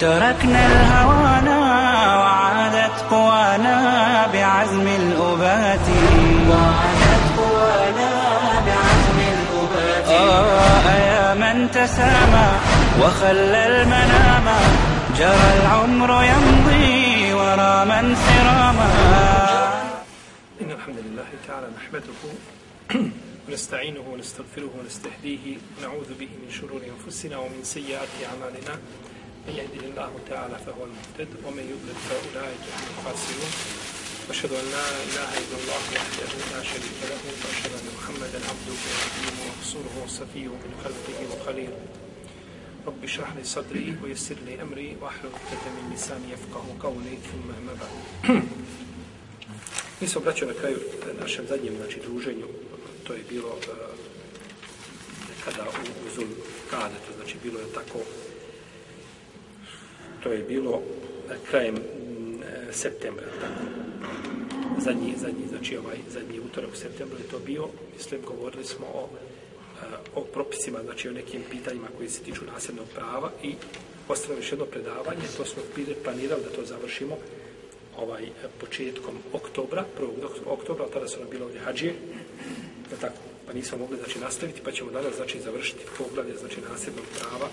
تركنا الهوانا وعادت قوانا بعزم الأبات. وعادت قوانا بعزم الأبات. آه يا من تسامى وخلى المنام. جرى العمر يمضي ورا من سراما. إن الحمد لله تعالى نحمده ونستعينه ونستغفره ونستهديه ونعوذ به من شرور أنفسنا ومن سيئات أعمالنا. من يهده الله تعالى فهو المهتد ومن يضلل فأولئك هم الخاسرون. وأشهد أن لا إله إلا الله وحده لا شريك له وأشهد أن محمدا عبده ورسوله ورسوله وصفيه من خلقه وخليله. رب اشرح لي صدري ويسر لي أمري وأحلل عقدة من لساني يفقه قولي ثم أما بعد. Mi smo, braćo, na kraju našem zadnjem znači, druženju, to je bilo uh, nekada u, u Zul Kade, to znači bilo je tako, to je bilo e, krajem e, septembra, tako. Zadnji, zadnji, znači ovaj zadnji utorak u septembru je to bio, mislim, govorili smo o, e, o propisima, znači o nekim pitanjima koji se tiču nasljednog prava i ostalo još jedno predavanje, to smo planirali da to završimo ovaj početkom oktobra, 1. oktobra, tada su nam bilo ovdje hađije, tako, pa nismo mogli znači nastaviti, pa ćemo danas znači završiti poglavlje znači nasljednog prava.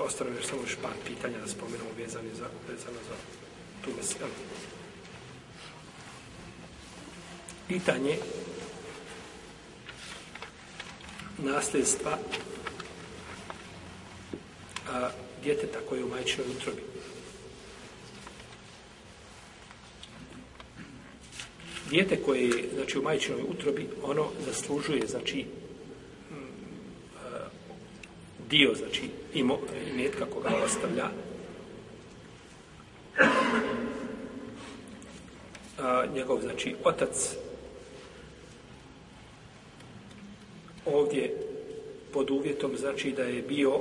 Što ostalo još samo još par pitanja da spomenemo vezano za vezano za tu meselu. Pitanje nasljedstva a, djeteta koje je u majčinoj utrobi. dijete koje je znači, u majčinoj utrobi, ono zaslužuje, znači, dio, znači, imo, imetka koga ostavlja. A, njegov, znači, otac ovdje pod uvjetom, znači, da je bio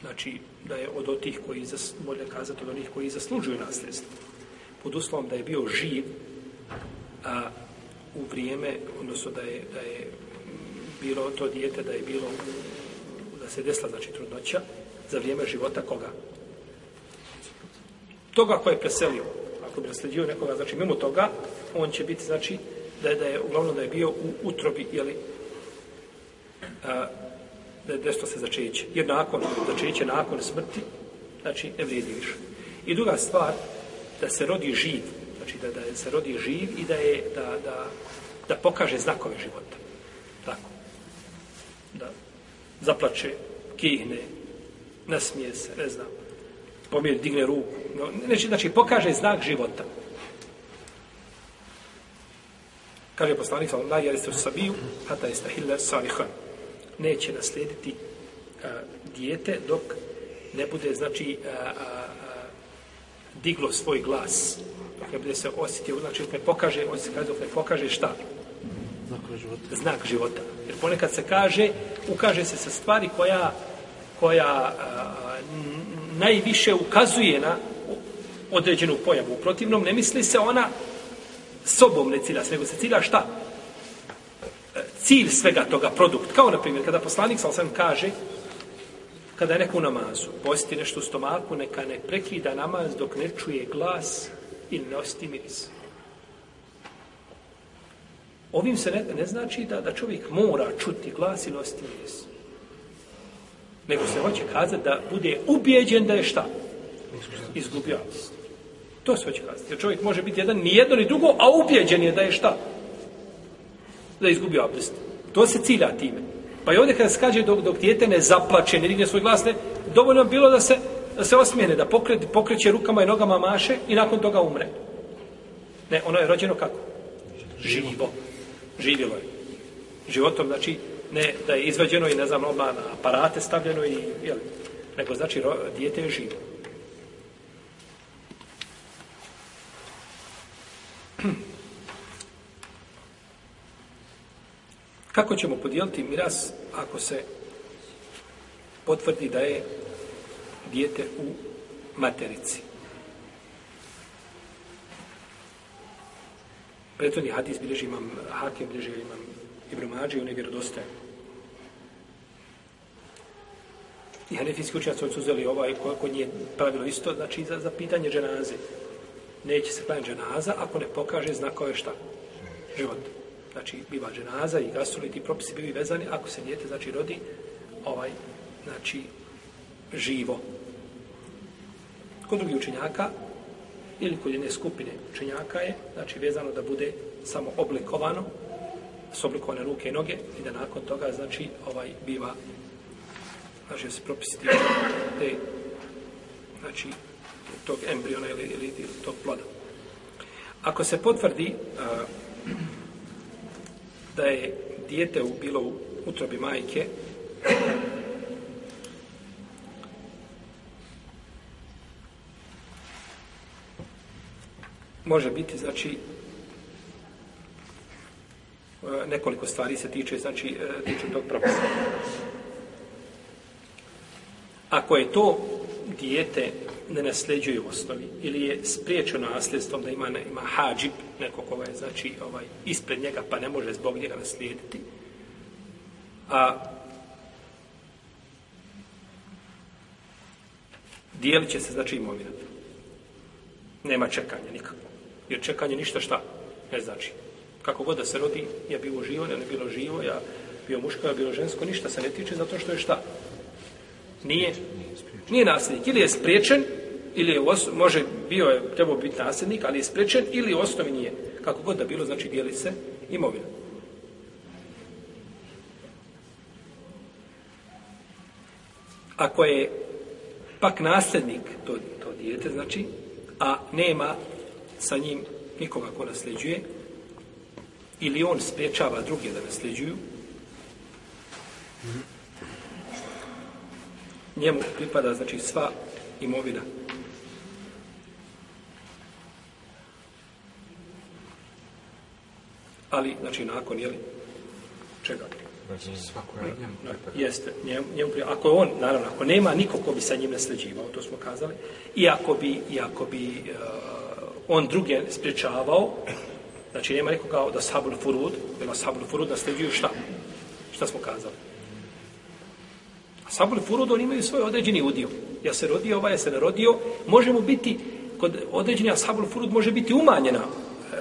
znači, da je od otih koji, zas, može kazati, od onih koji zaslužuju nasljedstvo pod uslovom da je bio živ a, u vrijeme, odnosno da je, da je bilo to dijete, da je bilo da se desila, znači, trudnoća za vrijeme života koga? Toga ko je preselio. Ako bi nasledio nekoga, znači, mimo toga, on će biti, znači, da je, da je uglavnom da je bio u utrobi, jeli, a, da je desilo se začeće. Jer nakon, začeće nakon smrti, znači, ne vrijedi više. I druga stvar, da se rodi živ, znači da, da se rodi živ i da je da, da, da pokaže znakove života. Tako. Da zaplače, kihne, nasmije se, ne znam, pomiri, digne ruku. No, znači, znači, pokaže znak života. Kaže poslanik sallallahu alejhi ve sellem sabiju hatta istahilla salihan. Neće naslijediti a, dijete dok ne bude znači a, a, diglo svoj glas. Dok ne bude se osjetio, znači dok ne pokaže, on se kaže dok ne pokaže šta? Znak života. Znak života. Jer ponekad se kaže, ukaže se sa stvari koja, koja a, najviše ukazuje na određenu pojavu. U protivnom ne misli se ona sobom ne cilja, nego se cilja šta? Cilj svega toga, produkt. Kao, na primjer, kada poslanik sam sam kaže, kada je neko u namazu, posti nešto u stomaku, neka ne prekida namaz dok ne čuje glas ili ne osti miris. Ovim se ne, ne znači da, da čovjek mora čuti glas ili osjeti miris. Nego se hoće kazati da bude ubijeđen da je šta? Izgubio abdest. To se hoće kazati. Jer čovjek može biti jedan, ni jedno ni drugo, a ubijeđen je da je šta? Da je izgubio abdest. To se cilja time. Pa i ovdje kada se kaže dok, dok dijete ne zaplače, ne digne svoj glas, ne, dovoljno bilo da se, da se osmijene, da pokre, pokreće rukama i nogama maše i nakon toga umre. Ne, ono je rođeno kako? Živo živjelo je. Životom, znači, ne da je izvađeno i, ne znam, oba na aparate stavljeno i, jel, nego, znači, ro, dijete je živo. Kako ćemo podijeliti miras ako se potvrdi da je dijete u materici? Prethodni hadis bilježi imam Hakim, bilježi imam Ibn Mađi, on je vjerodostajan. I hanefijski učenjaci su uzeli ovaj kod nje pravilo isto, znači za, za pitanje dženaze. Neće se klanjati dženaza ako ne pokaže znakove šta? Život. Znači, biva dženaza i gasuli, ti propisi bili vezani, ako se dijete, znači, rodi, ovaj, znači, živo. Kod drugih učenjaka, ili kod jedne skupine učenjaka je, znači, vezano da bude samo oblikovano, s oblikovane ruke i noge, i da nakon toga, znači, ovaj, biva znači se propisiti te znači tog embriona ili, ili, ili tog ploda. Ako se potvrdi a, da je dijete u, bilo u utrobi majke, može biti, znači, e, nekoliko stvari se tiče, znači, e, tiče tog propisa. Ako je to dijete ne nasljeđuje u osnovi ili je spriječeno nasljedstvom da ima, ima hađib, neko koga je znači, ovaj, ispred njega pa ne može zbog njega naslijediti, a dijelit će se znači imovina. Nema čekanja nikakvog. Jer čekanje ništa šta ne znači. Kako god da se rodi, ja bilo živo, ne bilo živo, ja bio muško, ja bilo žensko, ništa se ne tiče zato što je šta? Nije, nije nasljednik. Ili je spriječen, ili je os, može, bio je, trebao biti nasljednik, ali je spriječen, ili u osnovi nije. Kako god da bilo, znači dijeli se imovina. Ako je pak nasljednik to, to dijete, znači, a nema sa njim nikoga ko nasljeđuje, ili on spriječava druge da nasljeđuju, njemu pripada znači sva imovina. Ali, znači, nakon, jeli, čega? Znači, svako je njemu pripada. Jeste, njemu, njemu pripada. Ako je on, naravno, ako nema niko ko bi sa njim nasljeđivao, to smo kazali, i ako bi, i ako bi uh, on druge spriječavao, znači nema nikoga da ashabul furud, jer ashabul furud, nasljeđuju šta? Šta smo kazali? Ashabul furud, oni imaju svoj određeni udio. Ja se rodio, ovaj ja se ne rodio. Može mu biti, kod određeni ashabul furud može biti umanjena e,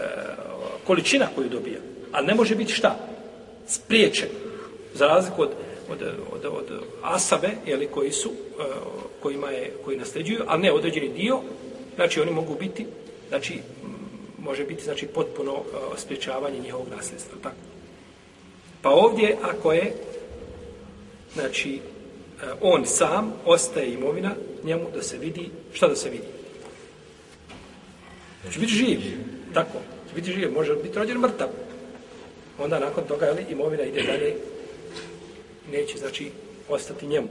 količina koju dobija. Ali ne može biti šta? Spriječen. Za razliku od, od, od, od asabe, jeli, koji su, e, kojima je, koji nasljeđuju, a ne određeni dio, znači oni mogu biti, znači, može biti, znači, potpuno e, uh, spriječavanje njihovog nasljedstva. Tako. Pa ovdje, ako je, znači, uh, on sam ostaje imovina njemu da se vidi, šta da se vidi? Znači biti živ, tako, biti živ, može biti rođen mrtav. Onda nakon toga, jeli, imovina ide dalje, neće, znači, ostati njemu.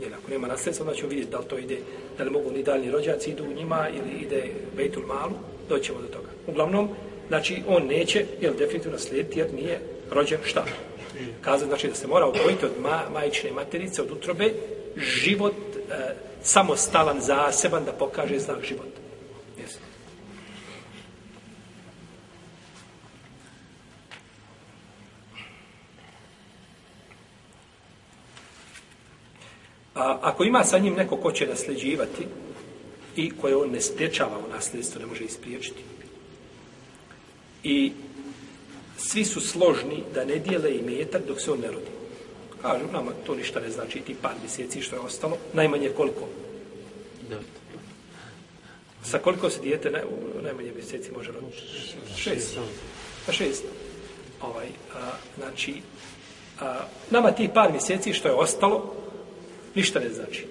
Jer ako nema nasljedstva, onda ćemo vidjeti da li to ide, da li mogu ni daljni rođaci idu u njima ili ide Bejtul Malu, doćemo do toga. Uglavnom, znači, on neće, jel, definitivno slijediti, jer nije rođen šta? Kaza znači da se mora odvojiti od ma, majčine materice, od utrobe, život e, samostalan, zaseban, da pokaže znak života. Yes. A, ako ima sa njim neko ko će nasljeđivati i koje on ne spriječava u nasljedstvo, ne može ispriječiti. I svi su složni da ne dijele i metak dok se on ne rodi. Kažu, nama to ništa ne znači, ti par mjeseci što je ostalo, najmanje koliko? Sa koliko se dijete naj, najmanje mjeseci može roditi? Šest. Pa šest. Ovaj, a, znači, a, nama ti par mjeseci što je ostalo, ništa ne znači.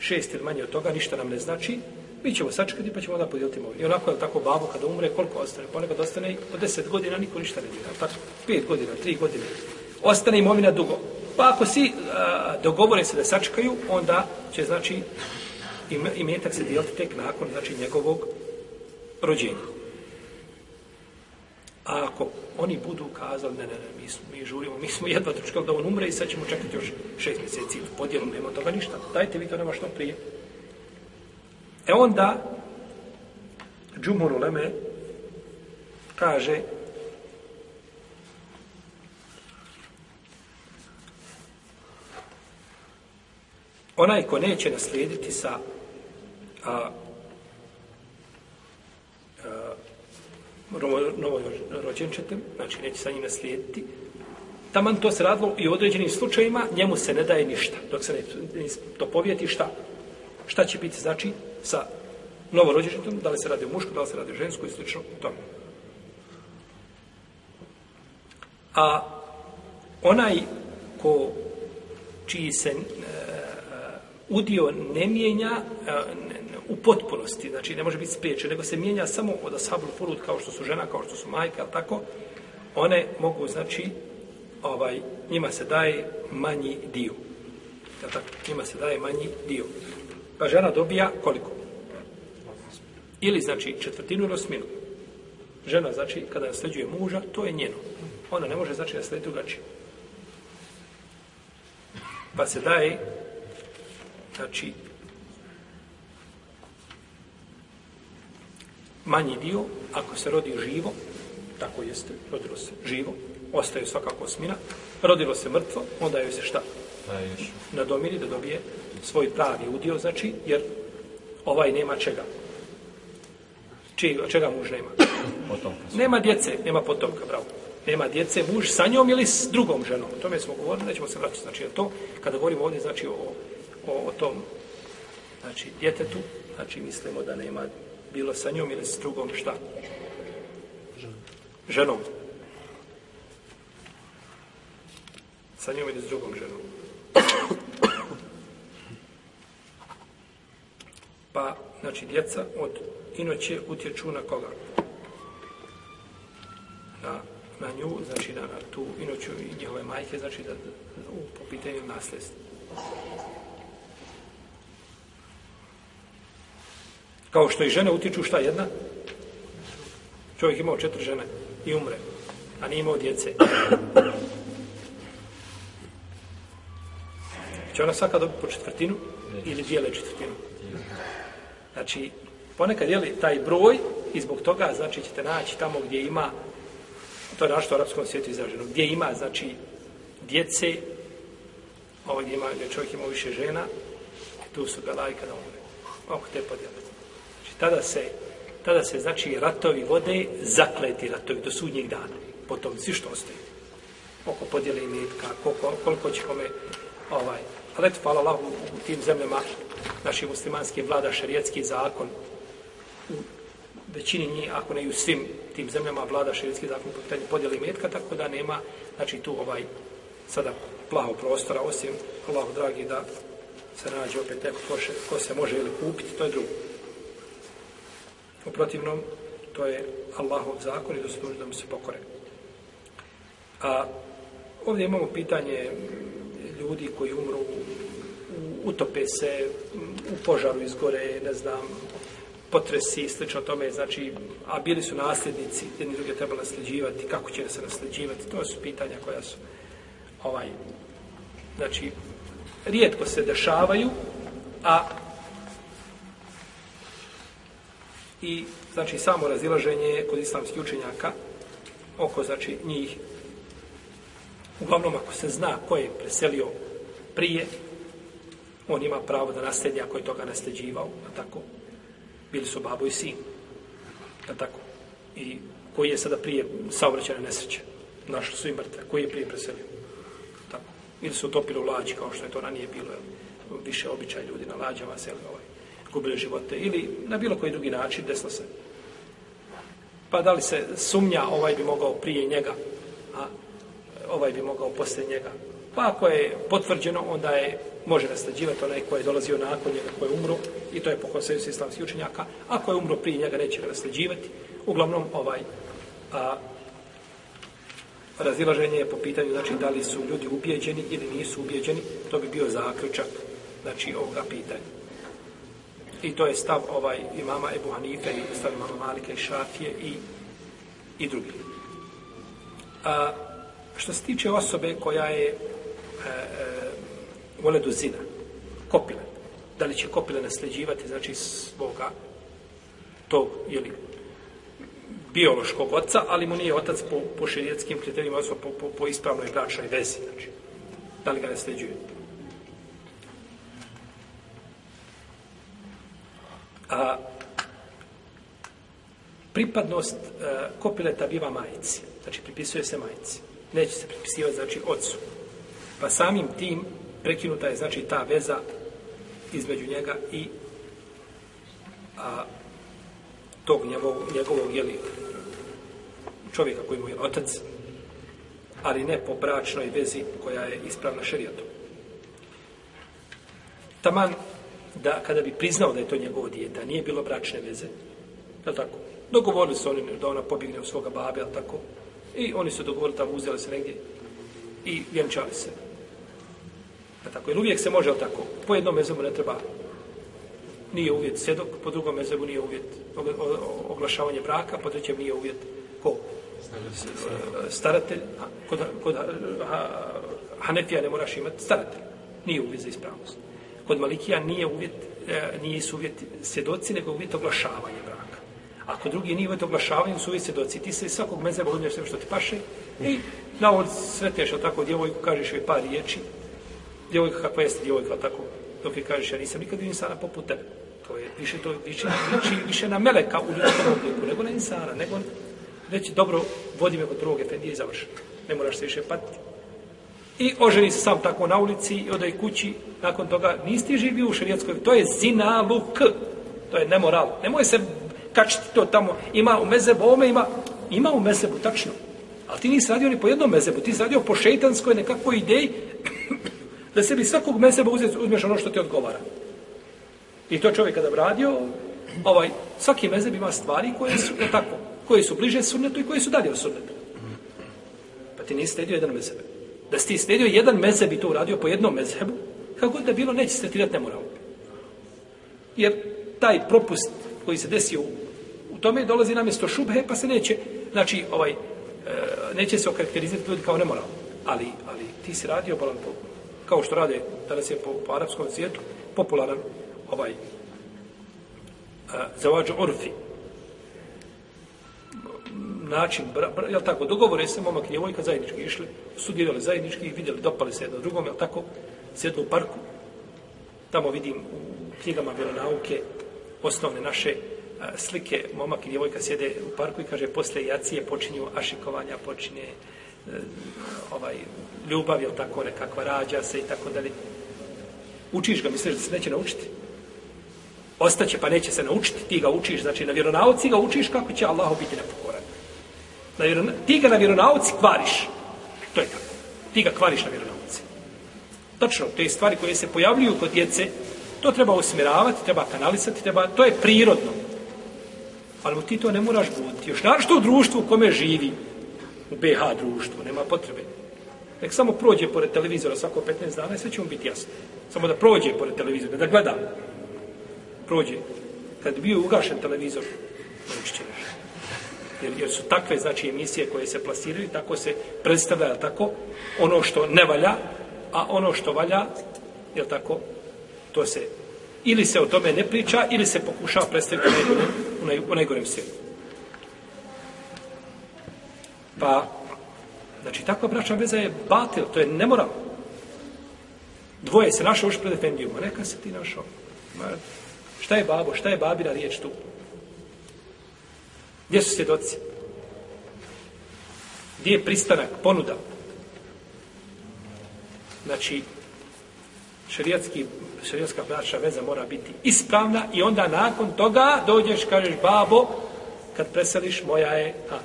Šest ili manje od toga, ništa nam ne znači, mi ćemo sačekati pa ćemo onda podijeliti imovinu. I onako je tako babo kada umre, koliko ostane? Ponekad ostane i po deset godina niko ništa ne dira. Tako, pet godina, tri godine. Ostane imovina dugo. Pa ako si a, dogovore se da sačekaju, onda će znači imetak se dijeliti tek nakon znači njegovog rođenja. A ako oni budu kazali, ne, ne, ne, mi, smo, mi žurimo, mi smo jedva dočekali da on umre i sad ćemo čekati još šest mjeseci u podijelu, nema toga ništa. Dajte vi to nema što prije. E onda, Džumur Uleme kaže onaj ko neće naslijediti sa a, novorođenčetem, znači neće sa njim naslijediti, taman to se radilo i u određenim slučajima, njemu se ne daje ništa, dok se ne to povijeti šta. Šta će biti, znači, sa novorođenčetom, da li se radi o mušku, da li se radi o žensku i slično tome. A onaj ko čiji se e, udio ne mijenja e, u potpunosti, znači ne može biti spriječen, nego se mijenja samo od ashabul furud kao što su žena, kao što su majke, ali tako, one mogu, znači, ovaj, njima se daje manji dio. Ja tako, njima se daje manji dio. Pa žena dobija koliko? Ili, znači, četvrtinu ili osminu. Žena, znači, kada nasljeđuje muža, to je njeno. Ona ne može, znači, naslediti drugačije. Pa se daje, znači, manji dio, ako se rodi živo, tako jeste, rodilo se živo, ostaje svakako osmina, rodilo se mrtvo, onda joj se šta? Nadomiri da dobije svoj pravi udio, znači, jer ovaj nema čega. Či, čega muž nema? Potomka. Nema djece, nema potomka, bravo. Nema djece, muž sa njom ili s drugom ženom. O tome smo govorili, nećemo se vraćati. Znači, to, kada govorimo ovdje, znači, o, o, o tom, znači, djetetu, znači, mislimo da nema bilo sa njom ili s drugom šta? Ženom. Sa njom ili s drugom ženom. Pa, znači, djeca od inoće utječu na koga? Na, na nju, znači na, na tu inoću i njihove majke, znači da, u, po pitanju nasljedstva. Kao što i žene utiču šta jedna? Čovjek imao četiri žene i umre, a nije imao djece. Će ona svaka dobiti po četvrtinu ili dijele četvrtinu? Znači, ponekad je li taj broj i zbog toga, znači, ćete naći tamo gdje ima, to je našto u arapskom svijetu izraženo, gdje ima, znači, djece, ovo gdje, ima, gdje čovjek ima više žena, tu su ga lajka da umre. Oko te podjele tada se, tada se znači ratovi vode, zakleti ratovi do sudnjeg dana. Potom svi što ostaje. Oko podjele i koliko, koliko će kome, ovaj, ali eto, hvala Allah, u, u tim zemljama naši muslimanski vlada šarijetski zakon, u većini njih, ako ne i u svim tim zemljama vlada šarijetski zakon po pitanju podjele i metka, tako da nema, znači tu ovaj, sada plaho prostora, osim Allahu dragi da se nađe opet neko ko, ko se može ili kupiti, to je drugo. U protivnom, to je Allahov zakon i da se da mu se pokore. A ovdje imamo pitanje ljudi koji umru, utope se, u požaru izgore, ne znam, potresi i slično tome, znači, a bili su nasljednici, jedni drugi treba nasljeđivati, kako će se nasljeđivati, to su pitanja koja su, ovaj, znači, rijetko se dešavaju, a i znači samo razilaženje kod islamskih učenjaka oko znači njih. Uglavnom ako se zna ko je preselio prije on ima pravo da nasledi ako je toga nasljeđivao a tako? Bili su babo i sin a tako? I koji je sada prije saobraćene nesreće? Našli su i mrtve. Koji je prije preselio? Tako? Ili su utopili u lađi kao što je to ranije bilo više običaj ljudi na lađama se ovaj gubili živote ili na bilo koji drugi način desilo se. Pa da li se sumnja ovaj bi mogao prije njega, a ovaj bi mogao poslije njega. Pa ako je potvrđeno, onda je može nastađivati onaj koji je dolazio nakon njega, koji je umro, i to je po konsensu islamskih učenjaka. Ako je umro prije njega, neće ga nastađivati. Uglavnom, ovaj, a, razilaženje je po pitanju, znači, da li su ljudi ubijeđeni ili nisu ubijeđeni, to bi bio zaključak, znači, ovoga pitanja. I to je stav ovaj imama Ebu Hanife i stav imama Malika i Šafije i, i drugi. A, što se tiče osobe koja je e, e, voledu zina, kopile, da li će kopile nasljeđivati, znači svoga tog, ili biološkog oca, ali mu nije otac po, po širijetskim kriterijima, odnosno po, po, po ispravnoj bračnoj vezi, znači, da li ga nasljeđuje. A, pripadnost a, kopileta biva majici. Znači, pripisuje se majici. Neće se pripisivati, znači, ocu. Pa samim tim prekinuta je, znači, ta veza između njega i a, tog njegovog, njegovog jeli, čovjeka koji mu je otac, ali ne po bračnoj vezi koja je ispravna šerijatom. Taman da kada bi priznao da je to njegovo dijete, a nije bilo bračne veze, je tako? Dogovorili su oni da ona pobjegne u svoga babe, je tako? I oni su dogovorili tamo, uzeli se negdje i vjenčali se. Je tako? Jer uvijek se može, je tako? Po jednom mezebu ne treba nije uvjet sjedok, po drugom mezebu nije uvjet oglašavanje braka, po trećem nije uvjet ko? Staratelj. A, kod, kod Hanefija ne moraš imati staratelj. Nije uvjet za ispravnost. Kod Malikija nije uvjet, e, nije su uvjet svjedoci, nego uvjet oglašavanja braka. Ako drugi nije uvjet oglašavanja, su uvjet svjedoci. Ti se svakog mezeba uzmeš sve što ti paše i na on ovo sretneš tako djevojku, kažeš joj par riječi. Djevojka kakva jeste djevojka, tako dok je kažeš, ja nisam nikad insana poput tebe. To je više, to više, više, više na meleka u ljudskom obliku, nego na insana, nego reći, dobro, vodi me kod prvog efendije i završi. Ne moraš se više patiti. I oženi se sam tako na ulici i odaj kući. Nakon toga nisi živio u šerijatskoj, To je zinaluk. To je nemoral. Nemoj se kačiti to tamo. Ima u mezebu, ome ima. Ima u mezebu, tačno. Ali ti nisi radio ni po jednom mezebu. Ti si radio po šeitanskoj nekakvoj ideji da sebi svakog mezeba uzmeš ono što ti odgovara. I to čovjek kada radio, ovaj, svaki mezeb ima stvari koje su, tako, koje su bliže sunnetu i koje su dalje od sunnetu. Pa ti nisi sledio jedan mezeb. Da si ti slijedio jedan mezheb i to uradio po jednom mezhebu, kako god da bilo, neće se tretirati nemoral. Jer taj propust koji se desio u tome dolazi na mjesto šubhe, pa se neće, znači, ovaj, e, neće se okarakterizirati ljudi kao nemoral. Ali, ali ti si radio balan po, kao što rade danas je po, po arapskom svijetu, popularan ovaj e, zavađu orfi način, bra, bra, jel tako, dogovore se momak i djevojka zajednički išli, studirali zajednički, vidjeli, dopali se jedno drugom, jel tako, sjedli u parku, tamo vidim u knjigama vjeronauke osnovne naše a, slike, momak i djevojka sjede u parku i kaže, posle jacije počinju ašikovanja, počinje e, ovaj, ljubav, jel tako, nekakva rađa se i tako dalje. Učiš ga, misliš da se neće naučiti? Ostaće pa neće se naučiti, ti ga učiš, znači na vjeronauci ga učiš kako će Allah biti nepokoran. Na vjeron... Ti ga na vjeronauci kvariš. To je tako. Ti ga kvariš na vjeronauci. Točno, te stvari koje se pojavljuju kod djece, to treba usmjeravati, treba kanalisati, treba, to je prirodno. Ali mu ti to ne moraš buditi. Još našto u društvu u kome živi, u BH društvu, nema potrebe. Nek samo prođe pored televizora svako 15 dana i sve će mu biti jasno. Samo da prođe pored televizora, da gleda. Prođe. Kad bio ugašen televizor, naučit će nešto. Jer, jer su takve, znači, emisije koje se plasiraju, tako se predstavlja, tako, ono što ne valja, a ono što valja, je tako, to se, ili se o tome ne priča, ili se pokušava predstaviti u najgorem, u naj, u najgorem svijetu. Pa, Znači, takva bračna veza je batil, to je nemoral. Dvoje se našao još pred Efendijom, neka se ti našao. Ma, šta je babo, šta je babina riječ tu? Gdje su svjedoci? Gdje je pristanak, ponuda? Znači, šarijatski, šarijatska braća veza mora biti ispravna i onda nakon toga dođeš, kažeš, babo, kad preseliš, moja je, a,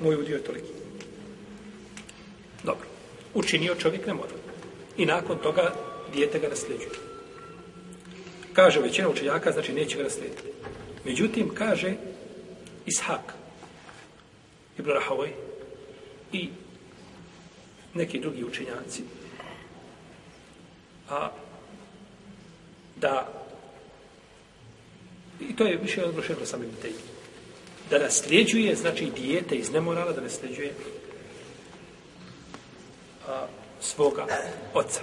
moj udio je toliki. Dobro. Učinio čovjek ne mora. I nakon toga dijete ga nasljeđuje. Kaže većina učenjaka, znači neće ga naslijediti. Međutim, kaže Ishak, Ibn Rahavoj i neki drugi učenjaci, a da i to je više odbrošeno samim tebi da nasljeđuje, znači dijete iz nemorala, da nasljeđuje svoga oca.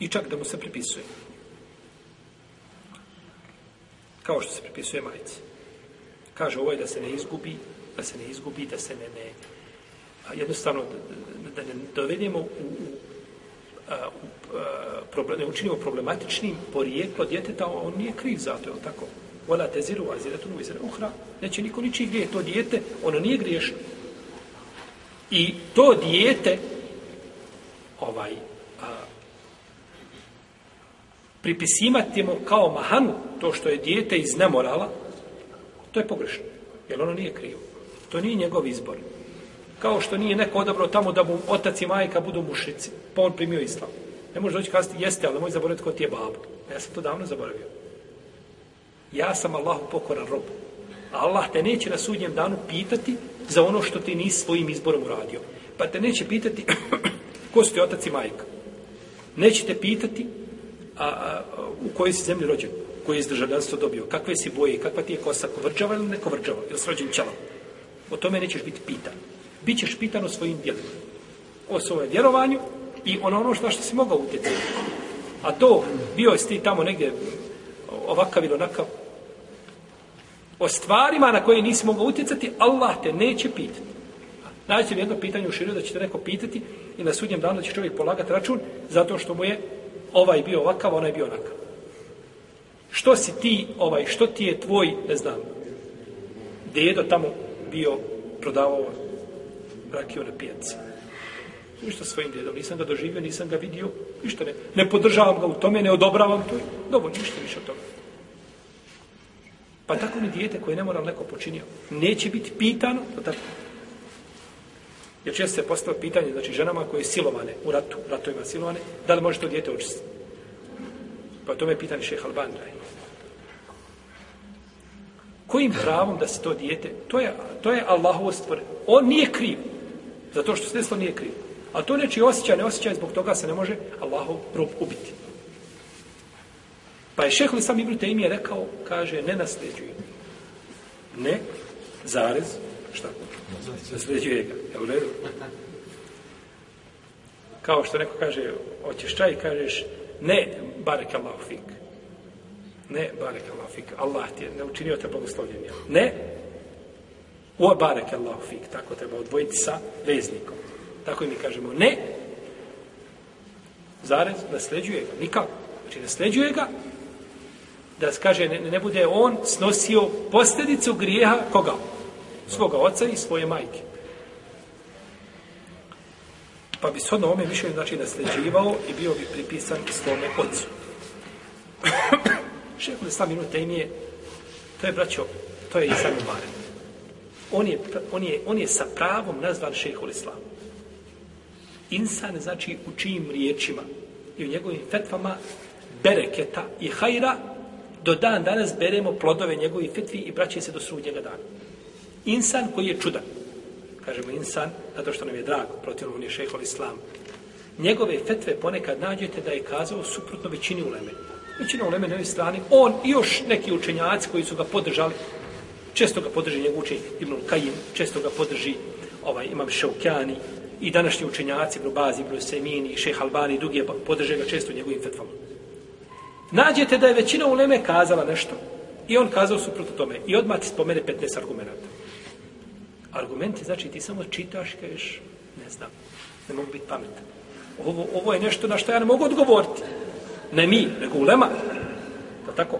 I čak da mu se pripisuje. Kao što se pripisuje majici. Kaže ovo je da se ne izgubi, da se ne izgubi, da se ne, ne a jednostavno da, da ne dovedemo u, u, a, u a, problem, ne učinimo problematičnim porijeklo djeteta, on nije kriv za to, je li tako? Vola teziru a ziretu nu izre uhra. Neće niko ničiji grije, to dijete, ono nije griješno. I to dijete, ovaj, pripisivati mu kao mahanu, to što je dijete iz nemorala, to je pogrešno. Jer ono nije krivo. To nije njegov izbor. Kao što nije neko odabrao tamo da mu otac i majka budu mušici, pa on primio islam. Ne može doći kazati, jeste, ali moj zaboraviti ko ti je babo. Ja sam to davno zaboravio. Ja sam Allahu pokoran rob. Allah te neće na sudnjem danu pitati za ono što ti nisi svojim izborom uradio. Pa te neće pitati ko su ti otac i majka. Neće te pitati a, a, u kojoj si zemlji rođen, koje je državljanstvo dobio, kakve si boje, kakva ti je kosa, kovrđava ili ne kovrđava, ili si rođen ćelav. O tome nećeš biti pitan. Bićeš pitan o svojim djelima. O svojem vjerovanju i ono ono što, što si mogao utjecati. A to, bio si ti tamo negdje ovakav ili onakav, o stvarima na koje nisi mogao utjecati, Allah te neće pitati. Naći jedno pitanje u širu da će te neko pitati i na sudnjem danu da će čovjek polagati račun zato što mu je ovaj bio ovakav, onaj bio onakav. Što si ti, ovaj, što ti je tvoj, ne znam, dedo tamo bio prodavao rakiju na pijaci. Ništa svojim djedom, nisam ga doživio, nisam ga vidio, ništa ne. Ne podržavam ga u tome, ne odobravam to. Dobro, ništa više od toga. Pa tako ni dijete koje ne nemoral neko počinio, neće biti pitano, pa tako. Jer često se postavlja pitanje, znači ženama koje je silovane u ratu, ratovima silovane, da li može to dijete očistiti? Pa to me pitanje šeha Albani. Kojim pravom da se to dijete, to je, to je Allahovo stvore. On nije kriv. Zato što sredstvo nije kriv. A to neči osjećaj, ne osjećaj, zbog toga se ne može Allahov rob ubiti. Pa je šeho sam Ibn Taymi je rekao, kaže, ne nasljeđuju. Ne, zarez, šta? Nasljeđuje ga. Je u redu? Kao što neko kaže, hoćeš čaj, kažeš, ne, barek Allah fik. Ne, barek Allah fik. Allah ti je ne učinio te blagoslovljenje. Ne, o barek Allah fik. Tako treba odvojiti sa veznikom. Tako i mi kažemo, ne, zarez, nasljeđuje ga. Nikako. Znači, nasljeđuje ga, da kaže ne, ne bude on snosio posljedicu grijeha koga? Svoga oca i svoje majke. Pa bi shodno ome mišljenju znači nasljeđivao i bio bi pripisan svome ocu. Šehol Islam Ibn Taymiye, to je braćo, to je Islam Umaren. On je, on, je, on je sa pravom nazvan šehol Islam. Insan znači u čijim riječima i u njegovim fetvama bereketa i hajra do dan danas beremo plodove njegovih fetvi i braće se do sudnjega dana. Insan koji je čudan, kažemo insan, zato što nam je drago, protivno on je šehol islam, njegove fetve ponekad nađete da je kazao suprotno većini uleme. Većina uleme na ovoj strani, on i još neki učenjaci koji su ga podržali, često ga podrži njegov učenj Ibn Kajim, često ga podrži ovaj, imam Šaukjani i današnji učenjaci, Ibn Bazi, Ibn Semini, Šeh Albani, drugi pa podrže ga često njegovim fetvama nađete da je većina uleme kazala nešto i on kazao suprotno tome i odmah ti spomene 15 argumenta. Argumenti znači ti samo čitaš kažeš ne znam, ne mogu biti pametan. Ovo, ovo je nešto na što ja ne mogu odgovoriti. Ne mi, nego ulema. Pa tako,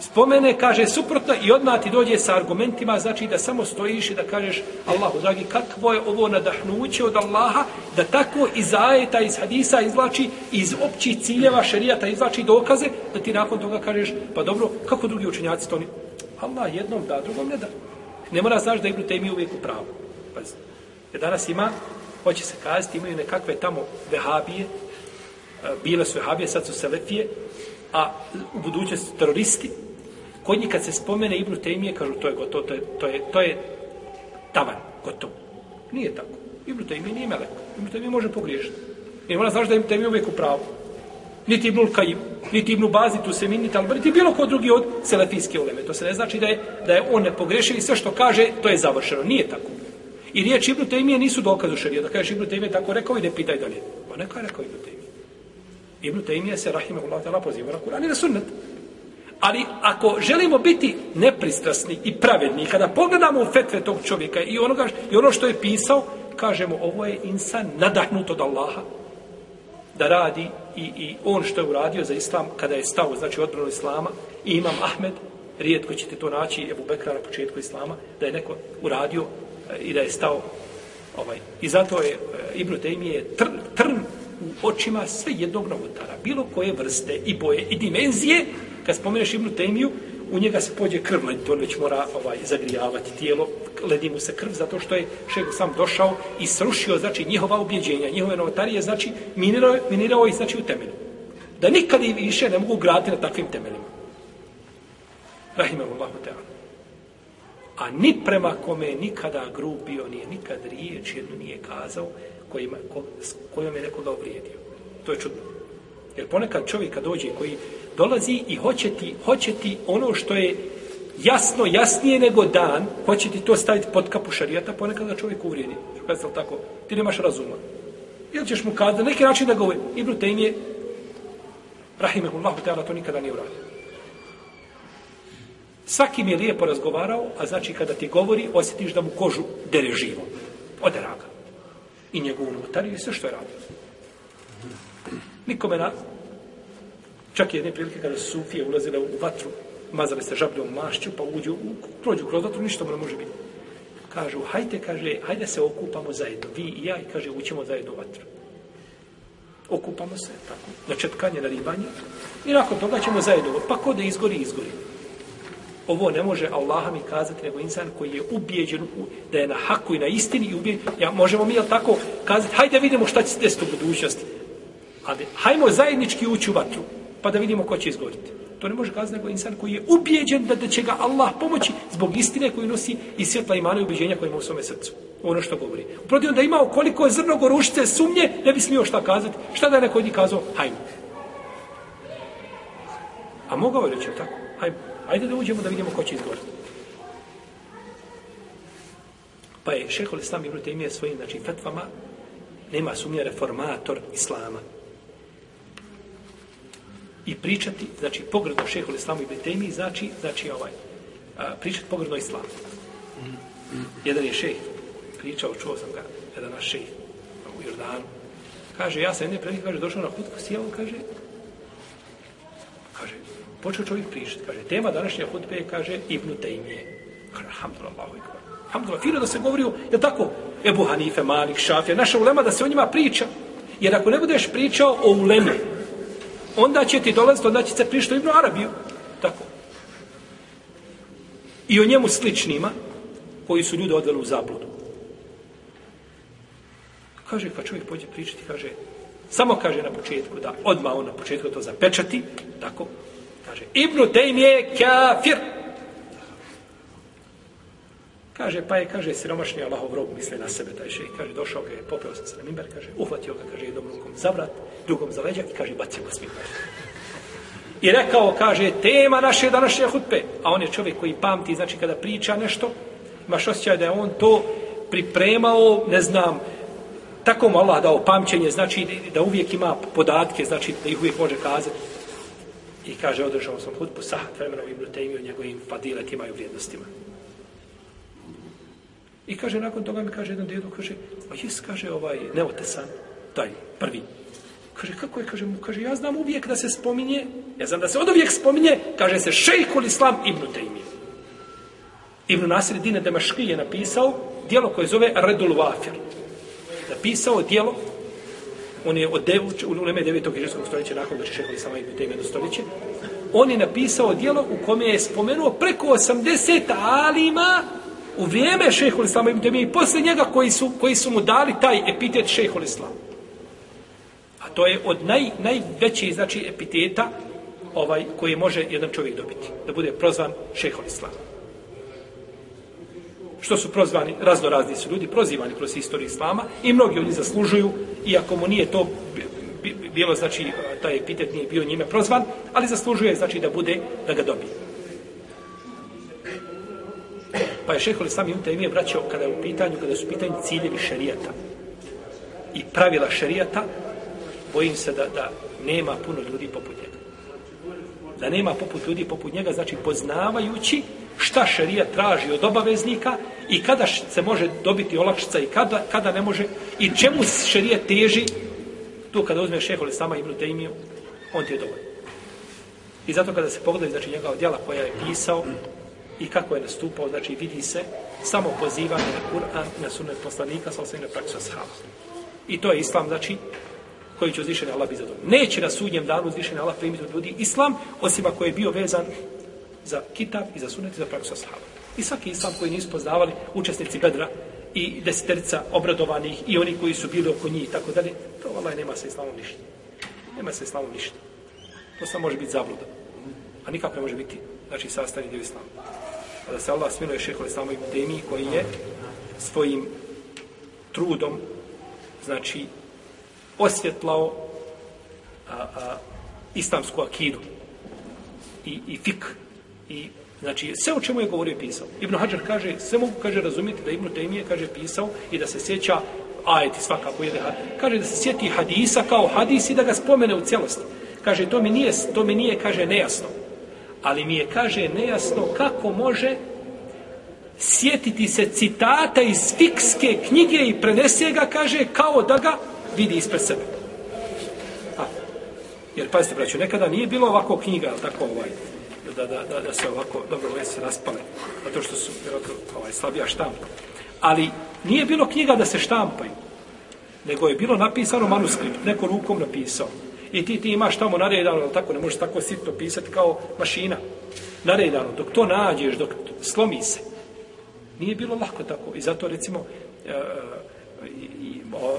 spomene, kaže suprotno i odmah ti dođe sa argumentima, znači da samo stojiš i da kažeš Allahu, dragi, kakvo je ovo nadahnuće od Allaha, da tako iz ajeta, iz hadisa izvlači, iz općih ciljeva šerijata izvlači dokaze, da ti nakon toga kažeš, pa dobro, kako drugi učenjaci to ni... Allah jednom da, drugom ne da. Ne mora znaš da Ibn Taymi uvijek u pravu. Pazi. Jer danas ima, hoće se kazati, imaju nekakve tamo vehabije, e, bile su vehabije, sad su selefije, a u budućnosti teroristi, kod njih kad se spomene Ibnu Tejmije, kažu to je gotovo, to je, to je, to je tavan, gotovo. Nije tako. Ibnu Tejmije nije melek. Ibnu Tejmije može pogriješiti. Ne mora znaš da Ibnu Tejmije uvijek u pravu. Niti Ibnu Kajim, niti Ibnu Bazi, tu se mi, niti Albani, niti bilo ko drugi od selefijske uleme. To se ne znači da je, da je on ne pogriješio i sve što kaže, to je završeno. Nije tako. I riječ Ibnu Tejmije nisu dokaz u šariju. Da kažeš Ibnu Tejmije tako rekao i ne pitaj dalje. Ma neka je rekao Ibnu Tejmije. Ibnu Tejmije se, rahimahullah, tala poziva na Kur'an i na sunnet. Ali ako želimo biti nepristrasni i pravedni, kada pogledamo u fetve tog čovjeka i, onoga, i ono što je pisao, kažemo ovo je insan nadahnut od Allaha da radi i, i on što je uradio za islam kada je stao, znači odbrano islama i imam Ahmed, rijetko ćete to naći Ebu Bekra na početku islama, da je neko uradio e, i da je stao ovaj. I zato je e, Ibn Ibn Taymije trn, trn u očima sve jednog novotara, bilo koje vrste i boje i dimenzije, kad spomeneš Ibn Taymiju, u njega se pođe krv, to on već mora ovaj, zagrijavati tijelo, ledi mu se krv, zato što je šeho sam došao i srušio, znači, njihova objeđenja, njihove novotarije, znači, minirao, minirao ih, znači, u temelju. Da nikad i više ne mogu graditi na takvim temeljima. Rahimahullahu ta'ala. A ni prema kome nikada grubio, nije nikad riječ jednu nije kazao kojima, ko, s kojom je nekoga uvrijedio. To je čudno. Jer ponekad čovjek dođe koji dolazi i hoće ti, hoće ti ono što je jasno, jasnije nego dan, hoće ti to staviti pod kapu šarijata, ponekad da čovjek uvrijedi. Kada se tako, ti nemaš razuma. Ili ćeš mu kada, neki način da govori, Ibn Tejmije, Rahimahullahu ta'ala, to nikada nije uradio. Svaki mi je lijepo razgovarao, a znači kada ti govori, osjetiš da mu kožu dere živo. Odera ga. I njegovu notariju i sve što je radio. Nikome na... Čak jedne prilike kada su Sufije ulazile u vatru, mazali se žabljom mašću, pa uđu, u, prođu kroz vatru, ništa mu ne može biti. Kažu, hajde, kaže, hajde se okupamo zajedno, vi i ja, i kaže, ućemo zajedno u vatru. Okupamo se, tako, na četkanje, na ribanje, i nakon toga ćemo zajedno, pa ko da izgori, izgori. Ovo ne može Allaha mi kazati, nego insan koji je ubijeđen u, da je na haku i na istini i ubijeđen. Ja, možemo mi, jel tako, kazati, hajde vidimo šta će se desiti u budućnosti. Ali, hajmo zajednički ući u vatru, pa da vidimo ko će izgoriti. To ne može kazati nego insan koji je ubijeđen da, da će ga Allah pomoći zbog istine koju nosi i svjetla imana i ubijeđenja koje ima u svome srcu. Ono što govori. Uprotiv da imao koliko je zrno gorušice sumnje, ne bi smio šta kazati. Šta da je neko od njih kazao? Hajmo. A mogao je reći tako? Hajmo. Ajde da uđemo da vidimo ko će izgoriti. Pa je šehol islam ibn Taymiye svojim znači, fetvama nema sumnje reformator islama. I pričati, znači pogrdno šehol islamu i betemi, znači, znači ovaj, a, pričati pogrdno islamu. Jedan je šeh pričao, čuo sam ga, jedan naš šeh u Jordanu. Kaže, ja sam jedne prilike, kaže, došao na hutku, sjeo, kaže, kaže, počeo čovjek pričati. Kaže, tema današnje hutbe je, kaže, Ibnu Tejmije. Kaže, alhamdulillah, Allahu. Alhamdulillah, fino da se govori o, je tako, Ebu Hanife, Malik, Šafija, naša ulema da se o njima priča. Jer ako ne budeš pričao o ulemi, onda će ti dolaziti, onda će se prišto Ibnu Arabiju. Tako. I o njemu sličnima, koji su ljude odveli u zabludu. Kaže, kad čovjek pođe pričati, kaže, samo kaže na početku da odmah on na početku to zapečati, tako, Kaže, Ibnu Tejm je kafir. Kaže, pa je, kaže, siromašni Allahov rob misle na sebe, taj šejh. Kaže, došao ga je, popeo sam se na mimber, kaže, uhvatio ga, kaže, jednom rukom za vrat, drugom za leđa i kaže, bacio ga smimber. I rekao, kaže, tema naše današnje hutbe. A on je čovjek koji pamti, znači, kada priča nešto, imaš osjećaj da je on to pripremao, ne znam, tako mu Allah dao pamćenje, znači da uvijek ima podatke, znači da ih uvijek može kazati. I kaže, održao sam hutbu sahat vremena i Ibnu Tejmiju, njegovim fadiletima i vrijednostima. I kaže, nakon toga mi kaže jedan djedo, kaže, a jes, kaže, ovaj, neotesan, taj, prvi. Kaže, kako je, kaže mu, kaže, ja znam uvijek da se spominje, ja znam da se od uvijek spominje, kaže se, šejkul islam Ibn Taymi. Ibn Nasir Dine Demaški je napisao dijelo koje zove Redul Wafir. Napisao dijelo on je od devu, u Leme 9. hiđarskog stoljeća, nakon da će šehovi sama ibn Tejme do stoljeća, on je napisao dijelo u kome je spomenuo preko 80 alima u vrijeme šehol islama ibn Temije i posle njega koji su, koji su mu dali taj epitet šehol islama. A to je od naj, najveće znači, epiteta ovaj koji može jedan čovjek dobiti. Da bude prozvan šehol islama. Što su prozvani, razno razni su ljudi, prozivani kroz istoriju islama i mnogi od njih zaslužuju iako mu nije to bilo, znači, taj epitet nije bio njime prozvan, ali zaslužuje, znači, da bude, da ga dobije. Pa je šehol Islam Ibn Taymije vraćao kada je u pitanju, kada su u pitanju ciljevi šerijata i pravila šerijata, bojim se da, da nema puno ljudi poput njega. Da nema poput ljudi poput njega, znači poznavajući šta šerija traži od obaveznika i kada se može dobiti olakšica i kada, kada ne može i čemu šerija teži, tu kada uzmeš šehol Islama Ibn Taymiju, on ti je dovoljno. I zato kada se pogledaju, znači njegova djela koja je pisao i kako je nastupao, znači vidi se samo pozivanje na Kur'an, na sunet poslanika, sa osvijem na praksu ashaba. I to je islam, znači, koji će uzvišeni Allah biti zadovoljni. Neće na sudnjem danu uzvišeni Allah primiti od ljudi islam, osim ako je bio vezan za kitab i za sunet i za praksu ashaba. I svaki islam koji nisu poznavali učesnici bedra i deseterica obradovanih i oni koji su bili oko njih i tako dalje, to Allah nema sa islamom ništa. Nema sa islamom ništa. To samo može biti zabluda. A nikako ne može biti znači, sastavni dio islama. A da se Allah smiluje šeho islama i temi koji je svojim trudom znači osvjetlao a, a, islamsku akidu i, i fik i Znači, sve o čemu je govorio i pisao. Ibn Hajar kaže, sve mogu, kaže, razumjeti da Ibn Taymije, kaže, pisao i da se sjeća ajeti svakako jede hadis. kaže da se sjeti hadisa kao hadis i da ga spomene u cijelosti. Kaže, to mi nije, to mi nije, kaže, nejasno. Ali mi je, kaže, nejasno kako može sjetiti se citata iz fikske knjige i prenese ga, kaže, kao da ga vidi ispred sebe. A, jer, pazite, braću, nekada nije bilo ovako knjiga, tako ovaj, da, da, da, da se ovako dobro ove se raspale, zato što su vjerojatno ovaj, slabija štampa. Ali nije bilo knjiga da se štampaju, nego je bilo napisano manuskript, neko rukom napisao. I ti, ti imaš tamo naredano, ali tako, ne možeš tako sitno pisati kao mašina. Naredano, dok to nađeš, dok slomi se. Nije bilo lako tako. I zato, recimo, e, e, i, o,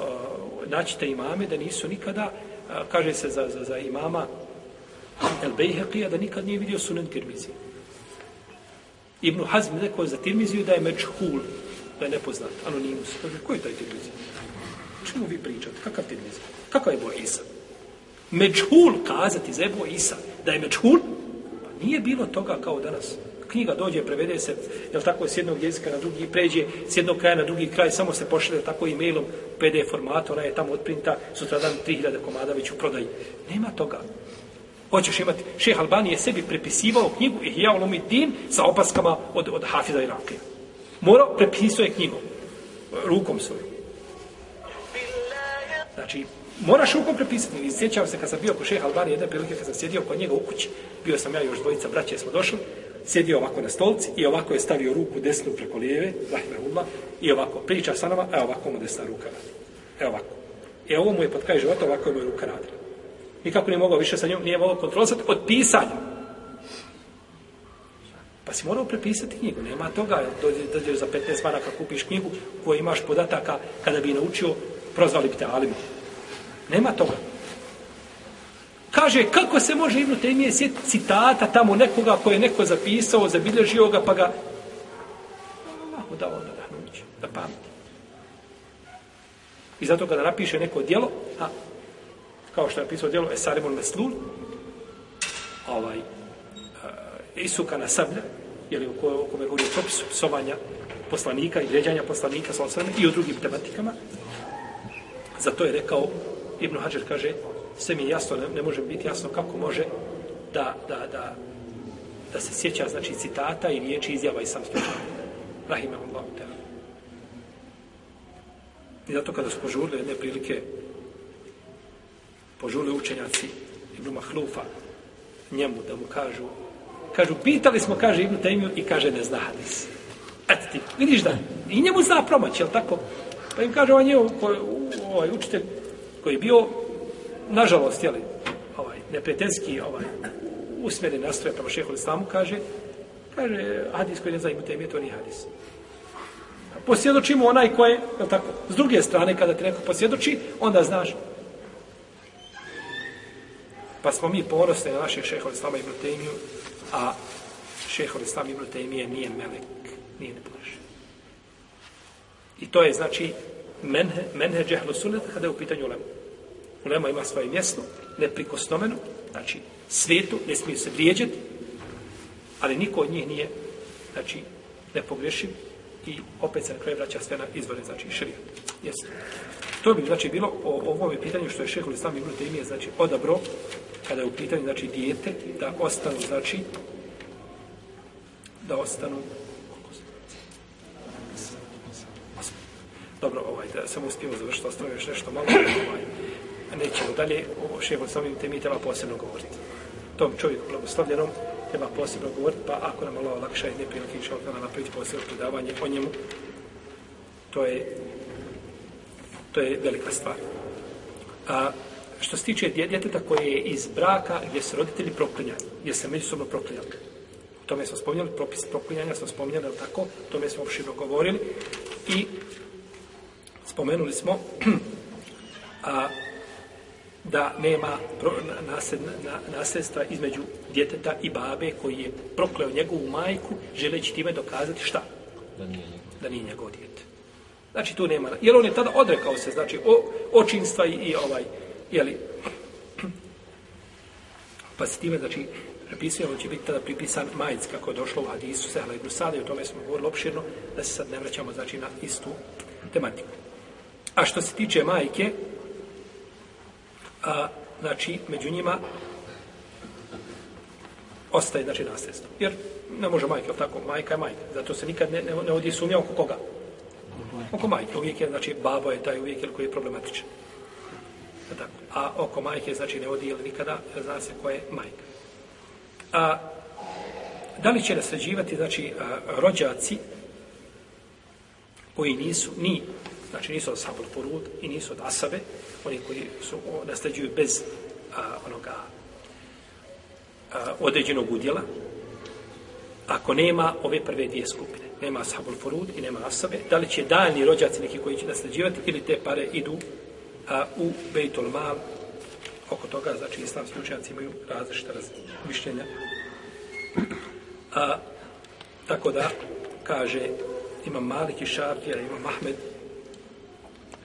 naćite imame da nisu nikada, e, kaže se za, za, za imama El Bejheqija, da nikad nije vidio sunen Tirmizije. Ibn Hazm rekao za Tirmiziju da je mečhul, da je nepoznat, anonimus. Kaže, ko je taj Tirmizija? Čemu vi pričate? Kakav Tirmizija? Kakav je Bo Isa? Mečhul kazati za Ebu Isa da je mečhul? Pa nije bilo toga kao danas. Knjiga dođe, prevede se, jel tako, s jednog jezika na drugi, pređe s jednog kraja na drugi kraj, samo se pošle tako e-mailom, PDF formatu, ona je tamo odprinta, sutra dan 3000 komada već u prodaji. Nema toga. Hoćeš imati, šeh Albani je sebi prepisivao knjigu Ihya Ulumiddin sa opaskama od, od Hafiza Irakija. Morao, prepisuje knjigu rukom svojom. Znači, moraš rukom prepisati. I sjećam se kad sam bio kod šeha Albani jedne prilike kad sam sjedio kod njega u kući. Bio sam ja još dvojica braće, smo došli. Sjedio ovako na stolci i ovako je stavio ruku desnu preko lijeve, rahimahullah, i ovako priča sa nama, a ovako mu desna ruka radi. Evo ovako. E ovo mu je pod kraj života, ovako je mu ruka radila. Nikako nije mogao više sa njom, nije mogao kontrolisati od pisanja. Pa si morao prepisati knjigu, nema toga, dođeš za 15 maraka, kupiš knjigu koju imaš podataka kada bi naučio, prozvali bi te alimu. Nema toga. Kaže, kako se može Ibnu Temije sjetiti citata tamo nekoga koje je neko zapisao, zabilježio ga, pa ga Allah da da dahnuće, da pameti. I zato kada napiše neko dijelo, a, kao što je napisao dijelo Esarimul Meslul, ovaj, uh, Isuka na sablja, jeli, u kome govori o propisu psovanja poslanika i vređanja poslanika sa osvrame i o drugim tematikama, zato je rekao Ibn Hajar kaže, sve mi jasno, ne, ne može biti jasno kako može da, da, da, da se sjeća, znači, citata i riječi izjava i sam slučaj. Rahim Allah. I zato kada su požurili jedne prilike, požurili učenjaci Ibn Mahlufa njemu da mu kažu, kažu, pitali smo, kaže Ibn Taymiju i kaže ne zna hadis. Eto ti, vidiš da, i njemu zna promać, jel tako? Pa im kaže, on je ovaj učitelj koji je bio, nažalost, jeli, ovaj, nepretenski ovaj, usmjeren nastroje prema šehu islamu, kaže, kaže, hadis koji ne zna imate ime, to nije hadis. Posvjedočimo onaj koji, je tako, s druge strane, kada ti neko posvjedoči, onda znaš. Pa smo mi ponosni na našeg šeha islama ibn Tejmiju, a šeha islama ibn Tejmije nije melek, nije ne. I to je, znači, menhe, menhe džehlu sunet kada je u pitanju ulema. Ulema ima svoje mjesto, neprikosnomeno, znači svetu, ne smije se vrijeđati, ali niko od njih nije, znači, nepogrešiv i opet se na kraju vraća sve na izvore, znači širija. Jeste. To bi znači bilo o ovom pitanju što je šehol Islam Ibn Taymije znači odabro kada je u pitanju znači dijete da ostanu znači da ostanu Dobro, ovaj, da samo uspijemo završiti, ostavimo još nešto malo, ovaj, nećemo dalje, o šeho Islam Ibn Taymije treba posebno govoriti. Tom čovjeku blagoslavljenom treba posebno govoriti, pa ako nam Allah lakša i neprilike, inša Allah, napraviti posebno predavanje o njemu, to je to je velika stvar. A, što se tiče djeteta koje je iz braka gdje se roditelji proklinjali, gdje se međusobno proklinjali. O tome smo spominjali, propis proklinjanja smo spominjali, tako, o tome smo opširno govorili. I spomenuli smo a, da nema pro, nasled, na, nasljedstva između djeteta i babe koji je prokleo njegovu majku, želeći time dokazati šta? Da nije njegov. Da nije njegov djete. Znači tu nema, jer on je tada odrekao se, znači o, očinstva i, i ovaj, jeli, pa s time, znači, prepisuje, on će biti tada pripisan majic, kako je došlo u hadisu Sehla ibn Sada, i o tome smo govorili opširno, da se sad ne vraćamo, znači, na istu tematiku. A što se tiče majke, a, znači, među njima ostaje, znači, nasljedstvo. Jer ne može majka, tako, majka je majka, zato se nikad ne, ne, ne odi sumnja oko koga oko majke. Uvijek je, znači, babo je taj uvijek koji je problematičan. Tako. A oko majke, znači, ne odi ili nikada, zna se ko je majka. A, da li će nasređivati, znači, a, rođaci koji nisu ni, znači, nisu od sabor porud i nisu od asabe, oni koji su o, bez a, onoga a, određenog udjela, ako nema ove prve dvije skupine nema ashabul furud i nema asabe, da li će daljni rođaci neki koji će nasljeđivati ili te pare idu a, u Bejtul Mal, oko toga, znači islamski učenjaci imaju različite raz, mišljenja. A, tako da, kaže, ima Malik i Šafija, ima Mahmed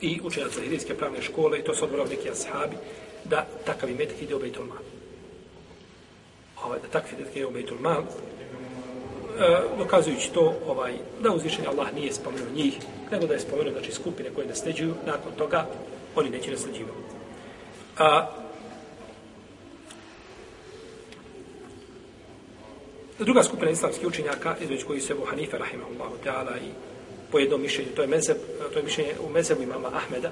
i učenjaci Hirijske pravne škole, i to su odvorali neki ashabi, da takav imetak ide u Bejtul Mal. Ovaj, da takav imetak ide u Bejtul Mal, E, dokazujući to ovaj da uzvišenje Allah nije spomenuo njih, nego da je spomenuo znači skupine koje nasleđuju, nakon toga oni neće nasleđivati. A Druga skupina islamskih učenjaka, između koji se Ebu Hanife, rahimahullahu ta'ala, i po jednom mišljenju, to je, mezeb, to je mišljenje u mezebu imama Ahmeda,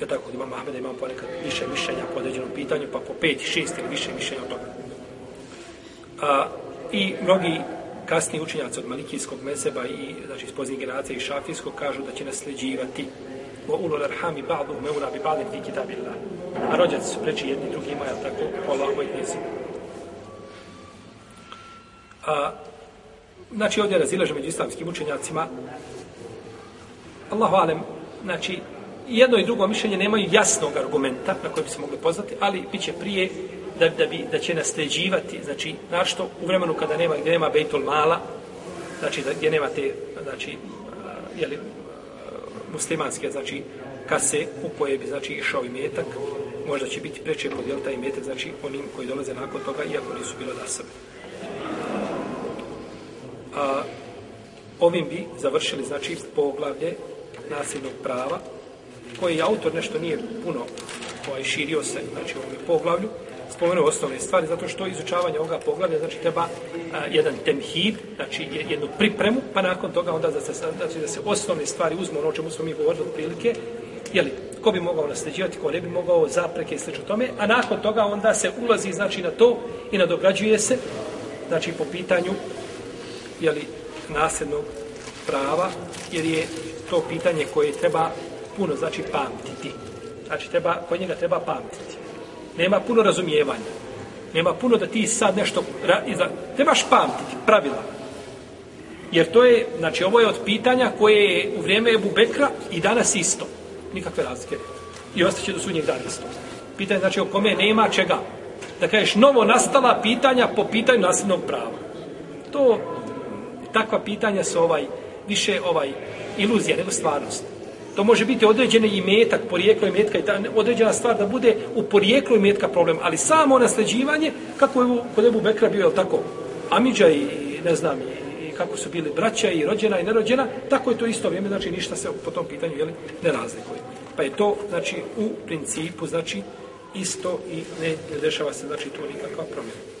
je tako, od imama Ahmeda imam ponekad više mišljenja po određenom pitanju, pa po pet, šest ili više mišljenja od toga. A, I mnogi kasni učenjaci od malikijskog mezeba i znači iz pozdnjih generacija i šafijskog kažu da će nasleđivati wa ulul arhami ba'du meula bi ba'din fi kitabillah. A rođaci su preči jedni drugima, je tako, po Allahovoj knjizi. A, znači, ovdje razilaže među islamskim učenjacima. Allahu alem, znači, jedno i drugo mišljenje nemaju jasnog argumenta na koje bi se mogli poznati, ali bit će prije da, da, bi, da će nasljeđivati, znači, našto u vremenu kada nema, gdje nema Bejtul Mala, znači, da, gdje nema te, znači, jeli, muslimanske, znači, kase u koje bi, znači, išao i metak, možda će biti preče podijel taj metak, znači, onim koji dolaze nakon toga, iako nisu bilo da sebe. A, ovim bi završili, znači, poglavlje nasilnog prava, koji autor nešto nije puno ovaj, širio se, znači, ovom poglavlju, spomenuo osnovne stvari, zato što izučavanje ovoga poglavlja, znači treba a, jedan temhid, znači jednu pripremu, pa nakon toga onda da se, znači, da se osnovne stvari uzmu ono o čemu smo mi govorili od prilike, jeli, ko bi mogao nasljeđivati, ko ne bi mogao zapreke i slično tome, a nakon toga onda se ulazi znači na to i nadograđuje se, znači po pitanju, jeli, nasljednog prava, jer je to pitanje koje treba puno, znači pamtiti. Znači treba, kod njega treba pamtiti nema puno razumijevanja. Nema puno da ti sad nešto... Iza, trebaš pamtiti pravila. Jer to je, znači ovo je od pitanja koje je u vrijeme Ebu Bekra i danas isto. Nikakve razlike. I ostaće do sudnjeg dana isto. Pitanje znači o kome nema čega. Da kažeš novo nastala pitanja po pitanju nasljednog prava. To, takva pitanja su ovaj, više ovaj iluzija nego stvarnost. To može biti određeni metak porijeklo imetka i ta određena stvar da bude u porijeklu imetka problem, ali samo nasljeđivanje, kako je kod Ebu Bekra bio, je tako? Amidža i, ne znam, i kako su bili braća i rođena i nerođena, tako je to isto vrijeme, znači ništa se po tom pitanju jeli, ne razlikuje. Pa je to, znači, u principu, znači, isto i ne, ne dešava se, znači, to nikakva promjena.